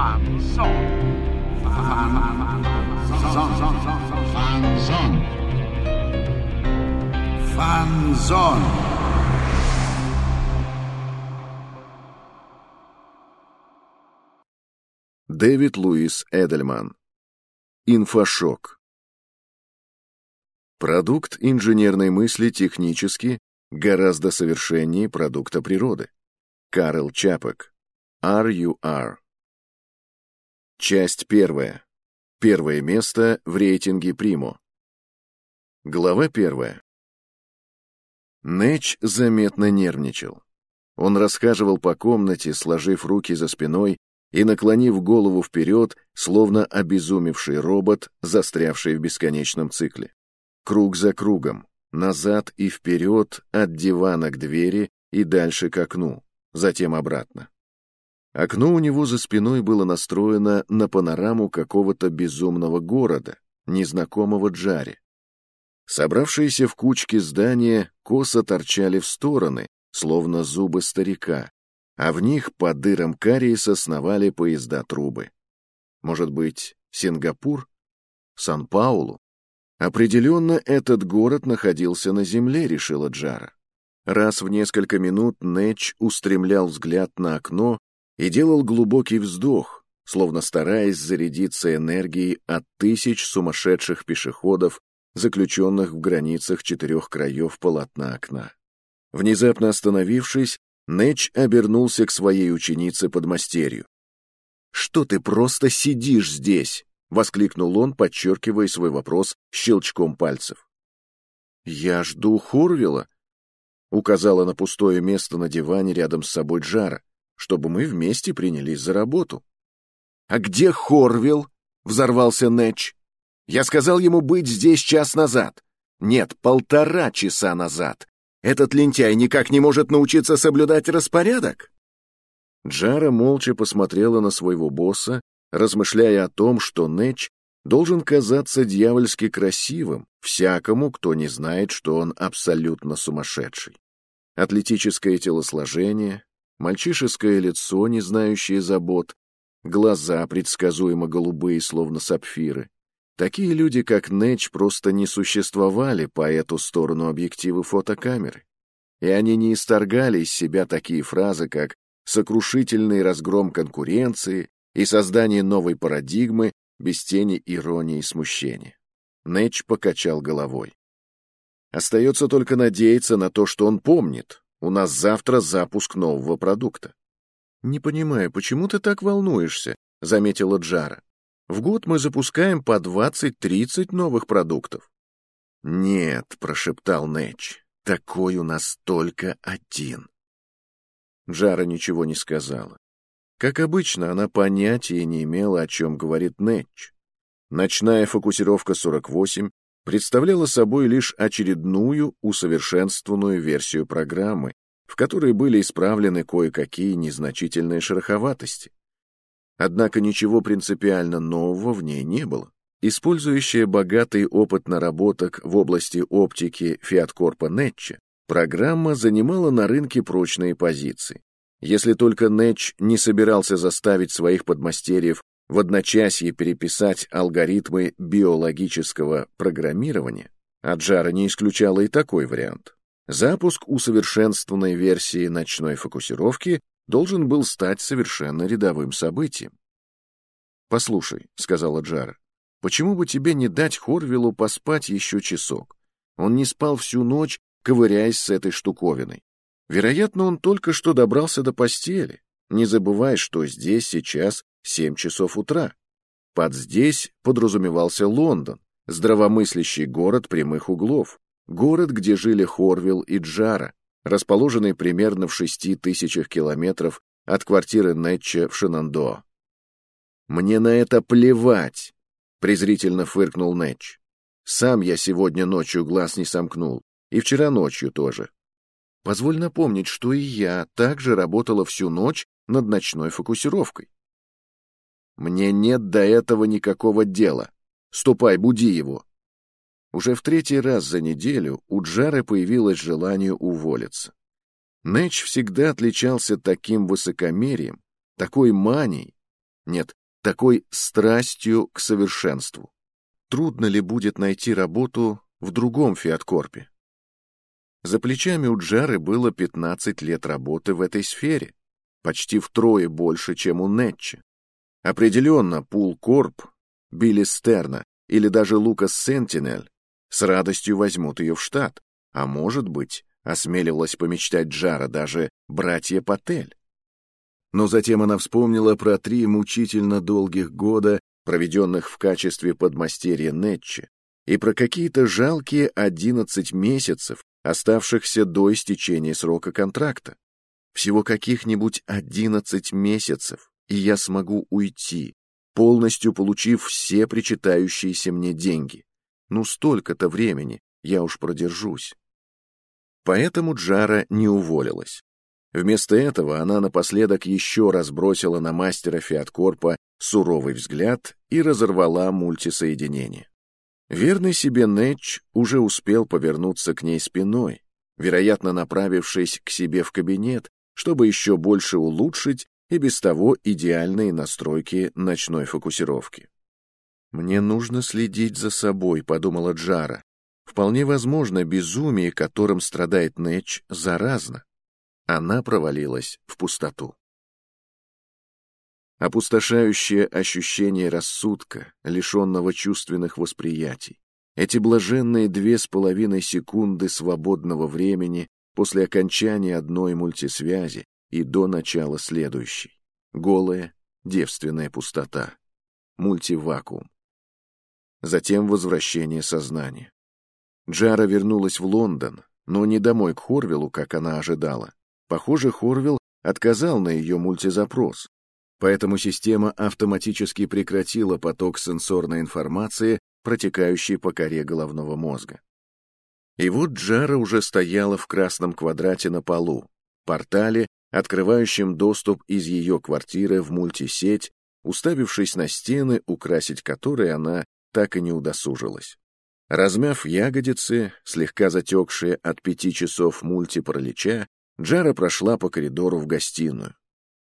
Фанзон. Фанзон. Фанзон. Дэвид Луис Эдельман. Инфошок. Продукт инженерной мысли технически гораздо совершеннее продукта природы. Карл Чапок. RUR. Часть первая. Первое место в рейтинге Примо. Глава первая. Нэч заметно нервничал. Он расхаживал по комнате, сложив руки за спиной и наклонив голову вперед, словно обезумевший робот, застрявший в бесконечном цикле. Круг за кругом, назад и вперед, от дивана к двери и дальше к окну, затем обратно. Окно у него за спиной было настроено на панораму какого-то безумного города, незнакомого Джаре. Собравшиеся в кучке здания косо торчали в стороны, словно зубы старика, а в них по дырам кариеса сновали поезда-трубы. Может быть, Сингапур? Сан-Паулу? Определенно, этот город находился на земле, решила Джара. Раз в несколько минут Нэч устремлял взгляд на окно и делал глубокий вздох, словно стараясь зарядиться энергией от тысяч сумасшедших пешеходов, заключенных в границах четырех краев полотна окна. Внезапно остановившись, Нэч обернулся к своей ученице под мастерью. «Что ты просто сидишь здесь?» — воскликнул он, подчеркивая свой вопрос щелчком пальцев. «Я жду Хорвилла», — указала на пустое место на диване рядом с собой Джара, чтобы мы вместе принялись за работу. «А где Хорвилл?» — взорвался Нэтч. «Я сказал ему быть здесь час назад. Нет, полтора часа назад. Этот лентяй никак не может научиться соблюдать распорядок?» Джара молча посмотрела на своего босса, размышляя о том, что Нэч должен казаться дьявольски красивым всякому, кто не знает, что он абсолютно сумасшедший. Атлетическое телосложение, мальчишеское лицо, не знающее забот, глаза предсказуемо голубые, словно сапфиры. Такие люди, как Нэч, просто не существовали по эту сторону объектива фотокамеры. И они не исторгали из себя такие фразы, как «сокрушительный разгром конкуренции», и создание новой парадигмы без тени иронии и смущения. Нэч покачал головой. Остается только надеяться на то, что он помнит. У нас завтра запуск нового продукта. «Не понимаю, почему ты так волнуешься?» — заметила Джара. «В год мы запускаем по 20-30 новых продуктов». «Нет», — прошептал Нэч, — «такой у нас только один». Джара ничего не сказала. Как обычно, она понятия не имела, о чем говорит Нэтч. Ночная фокусировка 48 представляла собой лишь очередную усовершенствованную версию программы, в которой были исправлены кое-какие незначительные шероховатости. Однако ничего принципиально нового в ней не было. Использующая богатый опыт наработок в области оптики Corpo Netch, программа занимала на рынке прочные позиции. Если только Нэтч не собирался заставить своих подмастерьев в одночасье переписать алгоритмы биологического программирования, а не исключала и такой вариант. Запуск усовершенствованной версии ночной фокусировки должен был стать совершенно рядовым событием. «Послушай», — сказала Джара, — «почему бы тебе не дать Хорвиллу поспать еще часок? Он не спал всю ночь, ковыряясь с этой штуковиной. Вероятно, он только что добрался до постели. Не забывай, что здесь сейчас семь часов утра. Под «здесь» подразумевался Лондон, здравомыслящий город прямых углов, город, где жили Хорвилл и Джара, расположенный примерно в шести тысячах километров от квартиры Нетча в Шинандо. «Мне на это плевать!» — презрительно фыркнул Нетч. «Сам я сегодня ночью глаз не сомкнул, и вчера ночью тоже. Позволь напомнить, что и я также работала всю ночь над ночной фокусировкой. Мне нет до этого никакого дела. Ступай, буди его. Уже в третий раз за неделю у Джары появилось желание уволиться. Нэч всегда отличался таким высокомерием, такой манией. нет, такой страстью к совершенству. Трудно ли будет найти работу в другом фиаткорпе? За плечами у Джары было 15 лет работы в этой сфере, почти втрое больше, чем у Нетча. Определенно, Пул Корп, Билли Стерна или даже Лукас Сентинель с радостью возьмут ее в штат, а может быть, осмеливалась помечтать Джара даже братья Патель. Но затем она вспомнила про три мучительно долгих года, проведенных в качестве подмастерья Нетча, и про какие-то жалкие одиннадцать месяцев, оставшихся до истечения срока контракта. Всего каких-нибудь одиннадцать месяцев, и я смогу уйти, полностью получив все причитающиеся мне деньги. Ну, столько-то времени я уж продержусь. Поэтому Джара не уволилась. Вместо этого она напоследок еще раз бросила на мастера Фиаткорпа суровый взгляд и разорвала мультисоединение. Верный себе Нэтч уже успел повернуться к ней спиной, вероятно, направившись к себе в кабинет, чтобы еще больше улучшить и без того идеальные настройки ночной фокусировки. «Мне нужно следить за собой», — подумала Джара. «Вполне возможно, безумие, которым страдает Нэтч, заразно». Она провалилась в пустоту. Опустошающее ощущение рассудка, лишенного чувственных восприятий. Эти блаженные две с половиной секунды свободного времени после окончания одной мультисвязи и до начала следующей. Голая, девственная пустота. Мультивакуум. Затем возвращение сознания. Джара вернулась в Лондон, но не домой к Хорвиллу, как она ожидала, Похоже, Хорвилл отказал на ее мультизапрос, поэтому система автоматически прекратила поток сенсорной информации, протекающей по коре головного мозга. И вот Джара уже стояла в красном квадрате на полу, портале, открывающем доступ из ее квартиры в мультисеть, уставившись на стены, украсить которые она так и не удосужилась. Размяв ягодицы, слегка затекшие от пяти часов мультипаралича, Джара прошла по коридору в гостиную.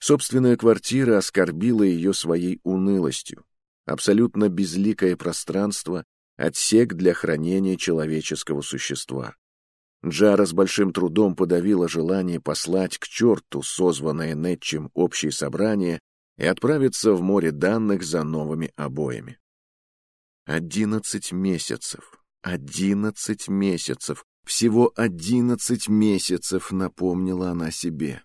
Собственная квартира оскорбила ее своей унылостью. Абсолютно безликое пространство, отсек для хранения человеческого существа. Джара с большим трудом подавила желание послать к черту созванное Нетчем общее собрание и отправиться в море данных за новыми обоями. Одиннадцать месяцев. Одиннадцать месяцев. Всего одиннадцать месяцев, напомнила она себе.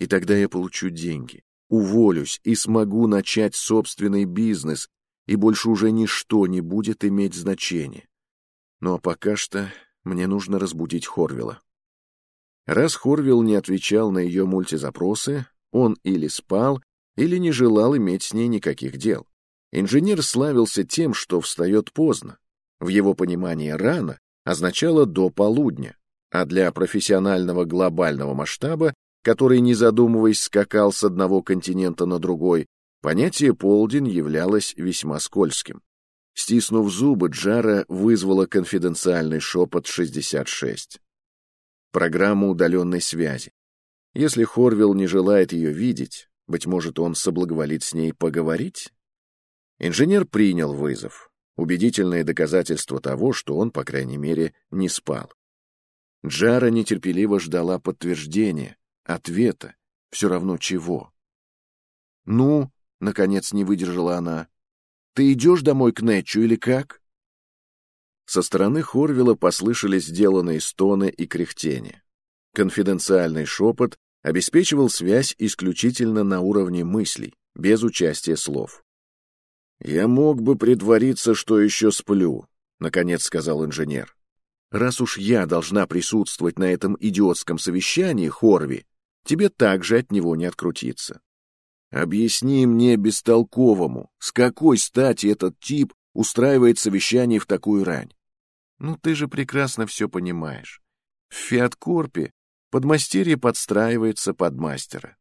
И тогда я получу деньги, уволюсь и смогу начать собственный бизнес, и больше уже ничто не будет иметь значения. Ну а пока что мне нужно разбудить Хорвилла. Раз Хорвилл не отвечал на ее мультизапросы, он или спал, или не желал иметь с ней никаких дел. Инженер славился тем, что встает поздно. В его понимании рано означало «до полудня», а для профессионального глобального масштаба, который, не задумываясь, скакал с одного континента на другой, понятие «полдень» являлось весьма скользким. Стиснув зубы, Джара вызвала конфиденциальный шепот 66. Программу удаленной связи. Если Хорвилл не желает ее видеть, быть может, он соблаговолит с ней поговорить? Инженер принял вызов убедительное доказательство того, что он, по крайней мере, не спал. Джара нетерпеливо ждала подтверждения, ответа, все равно чего. «Ну», — наконец не выдержала она, — «ты идешь домой к Нэтчу или как?» Со стороны Хорвилла послышались сделанные стоны и кряхтения. Конфиденциальный шепот обеспечивал связь исключительно на уровне мыслей, без участия слов. «Я мог бы притвориться, что еще сплю», — наконец сказал инженер. «Раз уж я должна присутствовать на этом идиотском совещании, Хорви, тебе также от него не открутиться. Объясни мне бестолковому, с какой стати этот тип устраивает совещание в такую рань? Ну ты же прекрасно все понимаешь. В Фиаткорпе подмастерье подстраивается под мастера.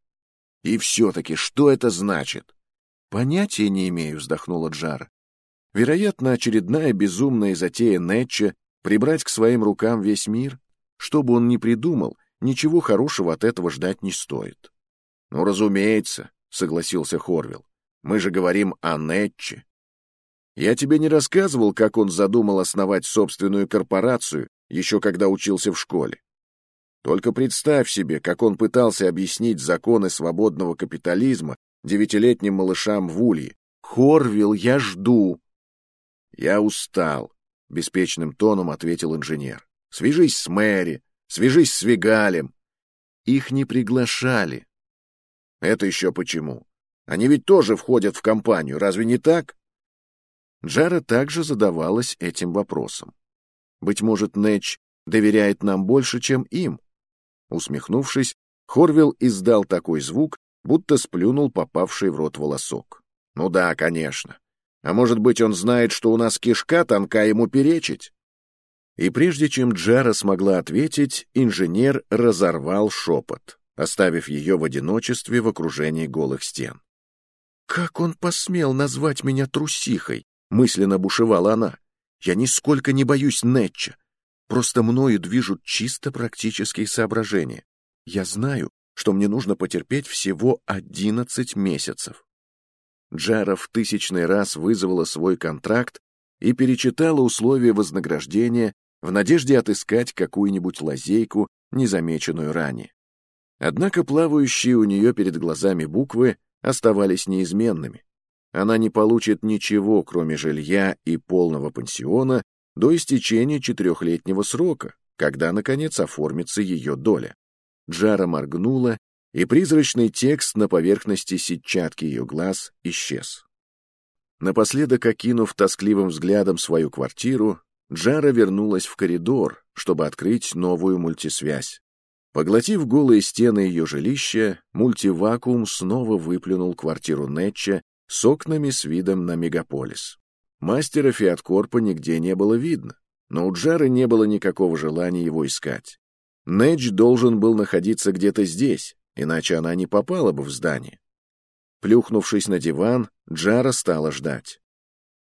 И все-таки что это значит? «Понятия не имею», — вздохнула Джар. «Вероятно, очередная безумная затея Нетча прибрать к своим рукам весь мир. Что бы он ни придумал, ничего хорошего от этого ждать не стоит». «Ну, разумеется», — согласился Хорвилл. Мы же говорим о Нетче. Я тебе не рассказывал, как он задумал основать собственную корпорацию, еще когда учился в школе. Только представь себе, как он пытался объяснить законы свободного капитализма девятилетним малышам в Улье. «Хорвилл, я жду!» «Я устал», — беспечным тоном ответил инженер. «Свяжись с Мэри, свяжись с Вигалем». Их не приглашали. Это еще почему? Они ведь тоже входят в компанию, разве не так? Джара также задавалась этим вопросом. Быть может, Нэтч доверяет нам больше, чем им? Усмехнувшись, Хорвилл издал такой звук, будто сплюнул попавший в рот волосок. Ну да, конечно. А может быть, он знает, что у нас кишка тонка ему перечить? И прежде чем Джара смогла ответить, инженер разорвал шепот, оставив ее в одиночестве в окружении голых стен. «Как он посмел назвать меня трусихой?» — мысленно бушевала она. «Я нисколько не боюсь Нетча. Просто мною движут чисто практические соображения. Я знаю, что мне нужно потерпеть всего одиннадцать месяцев. Джара в тысячный раз вызвала свой контракт и перечитала условия вознаграждения в надежде отыскать какую-нибудь лазейку, незамеченную ранее. Однако плавающие у нее перед глазами буквы оставались неизменными. Она не получит ничего, кроме жилья и полного пансиона, до истечения четырехлетнего срока, когда, наконец, оформится ее доля. Джара моргнула, и призрачный текст на поверхности сетчатки ее глаз исчез. Напоследок, окинув тоскливым взглядом свою квартиру, Джара вернулась в коридор, чтобы открыть новую мультисвязь. Поглотив голые стены ее жилища, мультивакуум снова выплюнул квартиру Нетча с окнами с видом на мегаполис. Мастера Фиаткорпа нигде не было видно, но у Джары не было никакого желания его искать. Недж должен был находиться где-то здесь, иначе она не попала бы в здание. Плюхнувшись на диван, Джара стала ждать.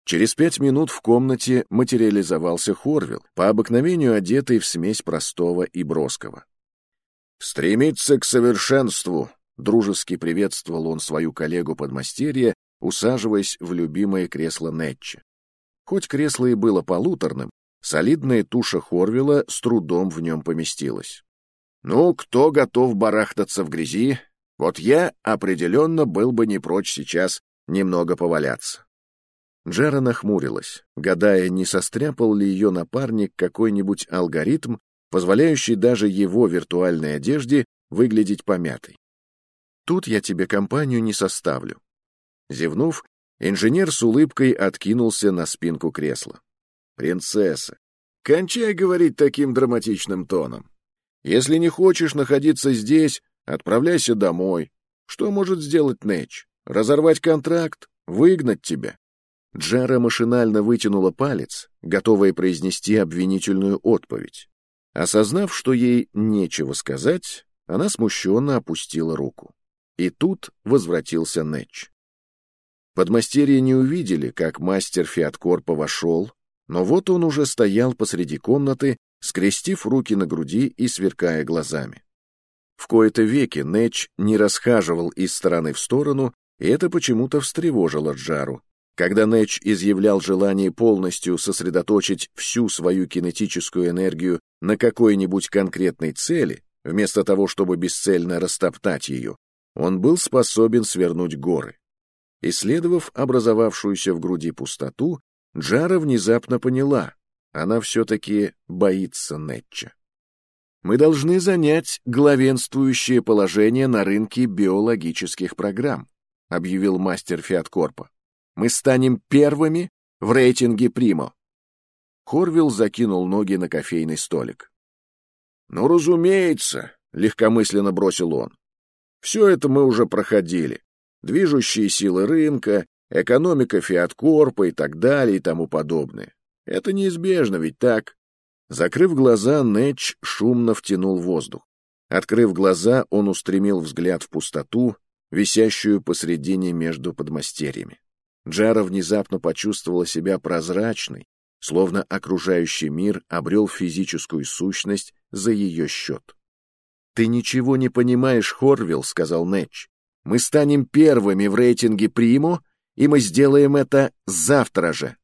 Через пять минут в комнате материализовался Хорвилл, по обыкновению одетый в смесь простого и броского. «Стремиться к совершенству!» — дружески приветствовал он свою коллегу-подмастерье, усаживаясь в любимое кресло Нетча. Хоть кресло и было полуторным, солидная туша Хорвилла с трудом в нем поместилась. «Ну, кто готов барахтаться в грязи? Вот я определенно был бы не прочь сейчас немного поваляться». Джара нахмурилась, гадая, не состряпал ли ее напарник какой-нибудь алгоритм, позволяющий даже его виртуальной одежде выглядеть помятой. «Тут я тебе компанию не составлю. Зевнув, инженер с улыбкой откинулся на спинку кресла. «Принцесса, кончай говорить таким драматичным тоном. Если не хочешь находиться здесь, отправляйся домой. Что может сделать Нэч? Разорвать контракт? Выгнать тебя?» Джара машинально вытянула палец, готовая произнести обвинительную отповедь. Осознав, что ей нечего сказать, она смущенно опустила руку. И тут возвратился Нэтч. Подмастерья не увидели, как мастер Фиаткорпа вошел, но вот он уже стоял посреди комнаты, скрестив руки на груди и сверкая глазами. В кои-то веки Нэч не расхаживал из стороны в сторону, и это почему-то встревожило Джару. Когда Нэч изъявлял желание полностью сосредоточить всю свою кинетическую энергию на какой-нибудь конкретной цели, вместо того, чтобы бесцельно растоптать ее, он был способен свернуть горы. Исследовав образовавшуюся в груди пустоту, Джара внезапно поняла, она все-таки боится Нетча. Мы должны занять главенствующее положение на рынке биологических программ, объявил мастер Фиаткорпа. Мы станем первыми в рейтинге Примо. Хорвилл закинул ноги на кофейный столик. «Ну, разумеется», — легкомысленно бросил он. «Все это мы уже проходили движущие силы рынка, экономика фиаткорпа и так далее и тому подобное. Это неизбежно, ведь так? Закрыв глаза, Нэтч шумно втянул воздух. Открыв глаза, он устремил взгляд в пустоту, висящую посредине между подмастерьями. Джара внезапно почувствовала себя прозрачной, словно окружающий мир обрел физическую сущность за ее счет. «Ты ничего не понимаешь, Хорвилл», — сказал Нэтч. Мы станем первыми в рейтинге Приму, и мы сделаем это завтра же.